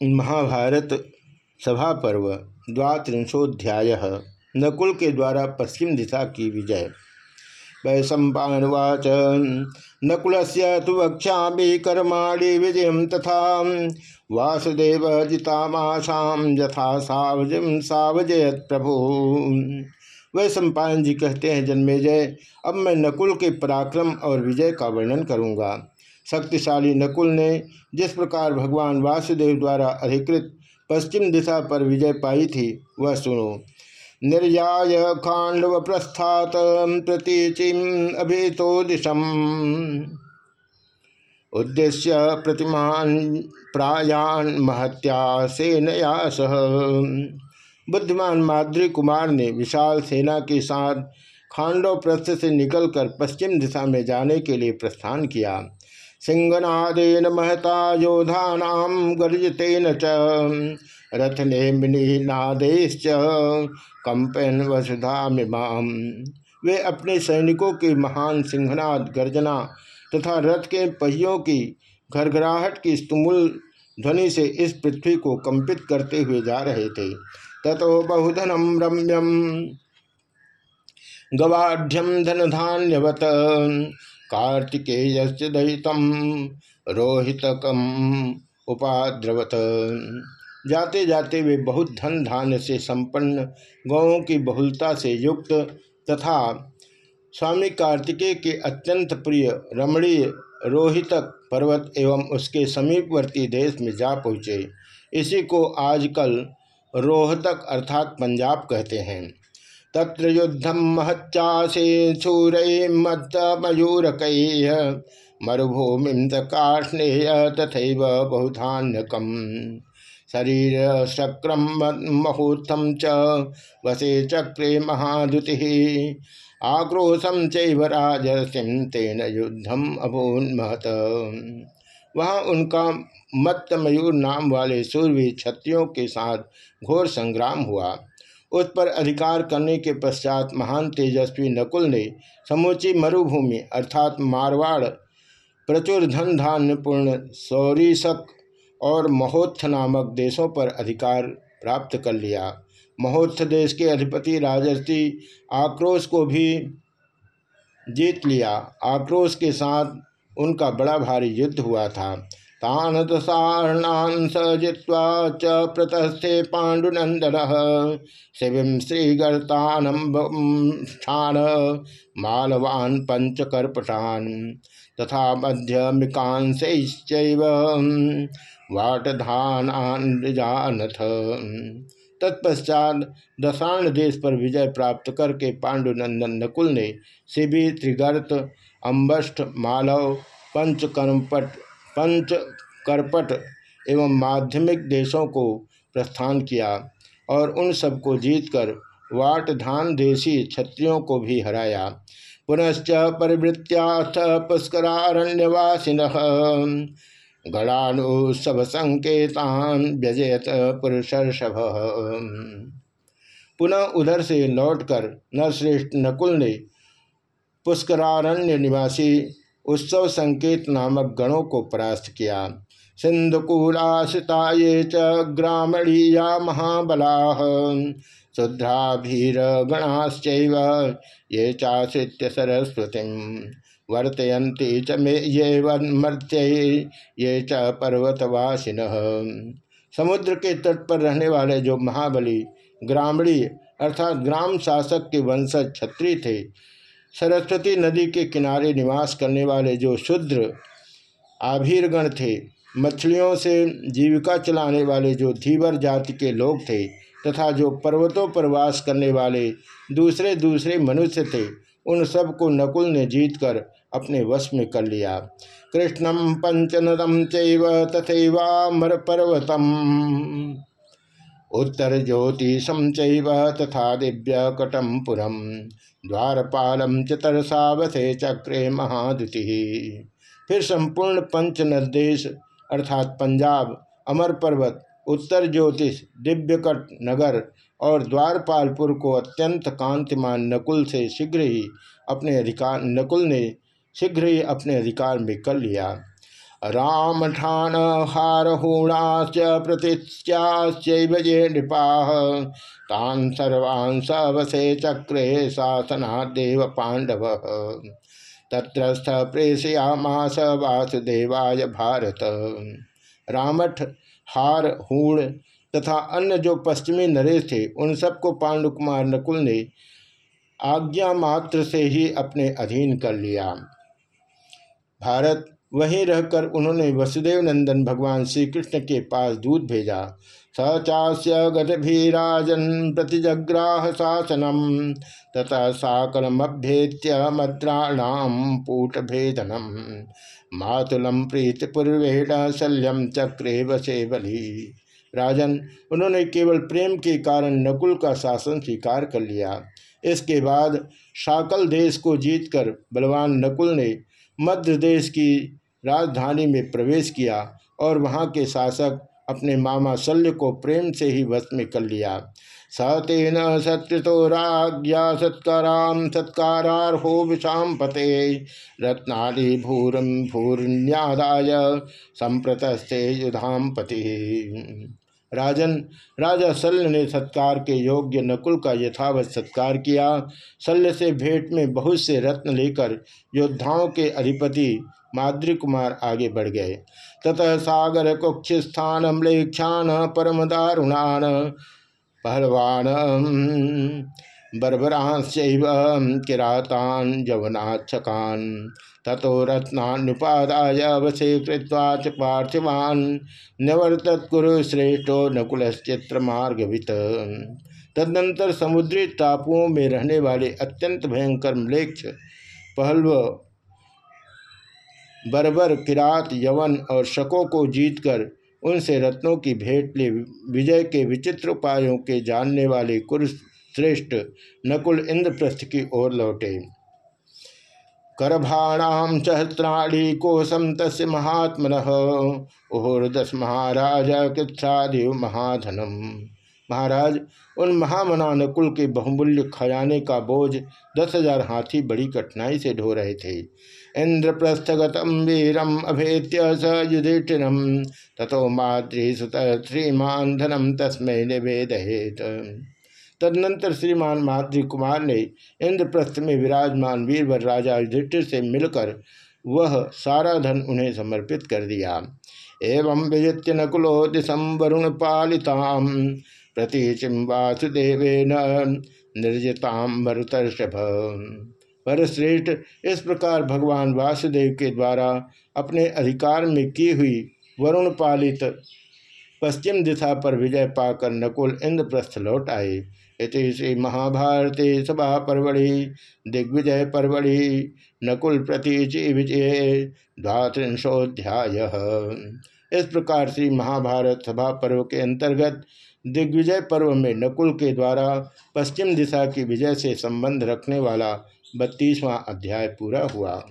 महाभारत सभा पर्व द्वात्रिंशोध्याय नकुल के द्वारा पश्चिम दिशा की विजय। वैशंपावाच नकुल से तो वक्षा कर्माणी विजय तथा। वासुदेव जितामाशा यथा सावज सावजयत प्रभु। वह सम्पायन जी कहते हैं, जन्मेजय, अब मैं नकुल के पराक्रम और विजय का वर्णन करूँगा। शक्तिशाली नकुल ने जिस प्रकार भगवान वासुदेव द्वारा अधिकृत पश्चिम दिशा पर विजय पाई थी, वह सुनो। निर्याय खांडव प्रस्थात प्रतीचिम अभितो दिशम। उद्देश्य प्रतिमान प्रायान महत्या सेनया सह। बुद्धिमान माद्री कुमार ने विशाल सेना के साथ खांडव प्रस्थ से निकलकर पश्चिम दिशा में जाने के लिए प्रस्थान किया। सिंहनादेन महता योधानाम गर्जतेन च। रथनेमिनादेश्च कंपन वसुधा मिमाम वे अपने सैनिकों के महान सिंहनाद गर्जना तथा रथ के पहियों की घरघराहट की स्तुमुल ध्वनि से इस पृथ्वी को कंपित करते हुए जा रहे थे। ततो बहुधनम रम्यम गवाढ़ धन धान्यवत कार्तिकेय दहितम, रोहितकम उपाद्रवत। जाते जाते वे बहुत धन धान्य से संपन्न गौों की बहुलता से युक्त तथा स्वामी कार्तिकेय के अत्यंत प्रिय रमणीय रोहितक पर्वत एवं उसके समीपवर्ती देश में जा पहुँचे। इसी को आजकल रोहतक अर्थात पंजाब कहते हैं। तत्र युद्धम महच्चासे सूर मत मयूरक मरुभूमि काष्णेय तथा बहुधान्यकम। शरीर शक्रम मुहूर्तम च वसे चक्रे महादुति आक्रोशम चराजसिम तेन युद्धम अभून्महत। वहाँ उनका मत्त मयूर नाम वाले सूर्य क्षत्रियों के साथ घोर संग्राम हुआ। उस पर अधिकार करने के पश्चात महान तेजस्वी नकुल ने समूची मरुभूमि, अर्थात मारवाड़ प्रचुर धन धान्यपूर्ण सौरीसक और महोत्थ नामक देशों पर अधिकार प्राप्त कर लिया। महोत्थ देश के अधिपति राजस्थी आक्रोश को भी जीत लिया। आक्रोश के साथ उनका बड़ा भारी युद्ध हुआ था। तान दशारणान स च प्रतस्थे पाण्डुनंदन शिविम श्रीगर्तान मालवान पंचकर्पटान तथा मध्यमिकांशैश्चैव वाटधानाथ तत्पश्चात दशाण देश पर विजय प्राप्त करके पांडुनंदन नकुल ने शिवि त्रिगर्त अम्बष्ट मालव, पंचकर्मपट पंच करपट एवं माध्यमिक देशों को प्रस्थान किया और उन सबको जीतकर वाटधान देशी क्षत्रियों को भी हराया। पुनश्च परिवृत्याथ पुष्करारण्यवासिन गणानुसभ संकेतान व्यजयत पुरुषर्षभ। पुनः उधर से लौटकर नरश्रेष्ठ नकुल ने पुष्करारण्य निवासी उत्सव संकेत नामक गणों को परास्त किया। सिंधुकूलाशिता ये च ग्रामणीया महाबला। शुद्राभीर गणाश्च ये चाश्रित्य सरस्वती। वर्तयंती च मे ये वन्मर्त्य ये च पर्वतवासिन। समुद्र के तट पर रहने वाले जो महाबली, ग्रामणी अर्थात ग्राम शासक के वंशज छत्री थे सरस्वती नदी के किनारे निवास करने वाले जो शूद्र आभीरगण थे, मछलियों से जीविका चलाने वाले जो धीवर जाति के लोग थे तथा जो पर्वतों पर वास करने वाले दूसरे दूसरे मनुष्य थे, उन सबको नकुल ने जीतकर अपने वश में कर लिया। कृष्णम पंचनदम चैव तथैवामर पर्वतम। उत्तर ज्योतिषम चैव तथा दिव्य कटम पुरम। द्वारपालम च तरसावसे चक्रे महादुति फिर संपूर्ण पंच नदेश अर्थात पंजाब, अमर पर्वत, उत्तर ज्योतिष, दिव्यकट नगर और द्वारपालपुर को अत्यंत कांतिमान नकुल से शीघ्र ही अपने अधिकार, नकुल ने शीघ्र ही अपने अधिकार में कर लिया। राम ठान हारहूणाश्च प्रतिश्चाश्चैव ये नृपाः। तान् सर्वान् सवसे चक्रे शासना देव पांडव तत्रस्थ प्रेषयामास वासुदेवाय भारत। रामठ हार हूण तथा अन्य जो पश्चिमी नरेश थे, उन सबको पांडुकुमार नकुल ने आज्ञा मात्र से ही अपने अधीन कर लिया। भारत वहीं रहकर उन्होंने वसुदेव नंदन भगवान श्री कृष्ण के पास दूध भेजा। स चास्य प्रतिजग्राह शासनम, तथा साकलमभ्येत्य मद्राणाम पूट भेदनम मातुलम प्रीतिपूर्वेण शल्यम चक्रे वसे बलि। राजन, उन्होंने केवल प्रेम के कारण नकुल का शासन स्वीकार कर लिया। इसके बाद शाकल देश को जीतकर बलवान नकुल ने मध्य देश की राजधानी में प्रवेश किया और वहाँ के शासक अपने मामा शल्य को प्रेम से ही वश में कर लिया। सतेन राजा राज्ञा सत्काराम सत्कारार्हो विषाम पते। रत्नाली भूरम भूर्ण्यादाय संप्रतस्ते युधाम पति। राजन, राजा शल्य ने सत्कार के योग्य नकुल का यथावत सत्कार किया। शल्य से भेंट में बहुत से रत्न लेकर योद्धाओं के अधिपति माद्री कुमार आगे बढ़ गए। ततः सागर कुक्ष स्थान अम्लेक्षान परम दारुणान पहलवान बर्बरांश किरातान जवनाक्षकान ततो रत्नानुपादाय वसे कृत्वा च पार्थिवान्। न्यवर्तत्कुरु श्रेष्ठो नकुलश्चित्र मार्गवित तदनंतर समुद्री टापुओं में रहने वाले अत्यंत भयंकर मलेक्ष पहलव, बर्बर, किरात, यवन और शकों को जीतकर उनसे रत्नों की भेंट ले विजय के विचित्र उपायों के जानने वाले कुरुश्रेष्ठ नकुल इंद्रप्रस्थ की ओर लौटे। करभाणाम सहस्राणी कोशम तस् महात्मन। ओहरदस महाराज कृच्छादेव महाधनम। महाराज, उन महामना नकुल के बहुमूल्य खजाने का बोझ दस हज़ार हाथी बड़ी कठिनाई से ढो रहे थे। इंद्रप्रस्थगतम वीरम अभेत्य स युधिष्ठिरम। तथो मातृसुत श्रीमान धनम तस्मय निवेदहेत तदनंतर श्रीमान माद्री कुमार ने इंद्रप्रस्थ में विराजमान वीरवर राजा युधिष्ठिर से मिलकर वह सारा धन उन्हें समर्पित कर दिया। एवं विजित्य नकुलो दिशम वरुण पालिताम प्रतीचिम वासुदेव निर्जताम मरुतर्षभ। पर श्रेष्ठ इस प्रकार भगवान वासुदेव के द्वारा अपने अधिकार में की हुई वरुण पालित पश्चिम दिशा पर विजय पाकर नकुल इंद्रप्रस्थ लौट आए। इति श्री महाभारते सभा परवड़ि दिग्विजय परवड़ि नकुल प्रतीचि विजय द्वात्रिंशोध्याय इस प्रकार श्री महाभारत सभा पर्व के अंतर्गत दिग्विजय पर्व में नकुल के द्वारा पश्चिम दिशा की विजय से संबंध रखने वाला बत्तीसवां अध्याय पूरा हुआ।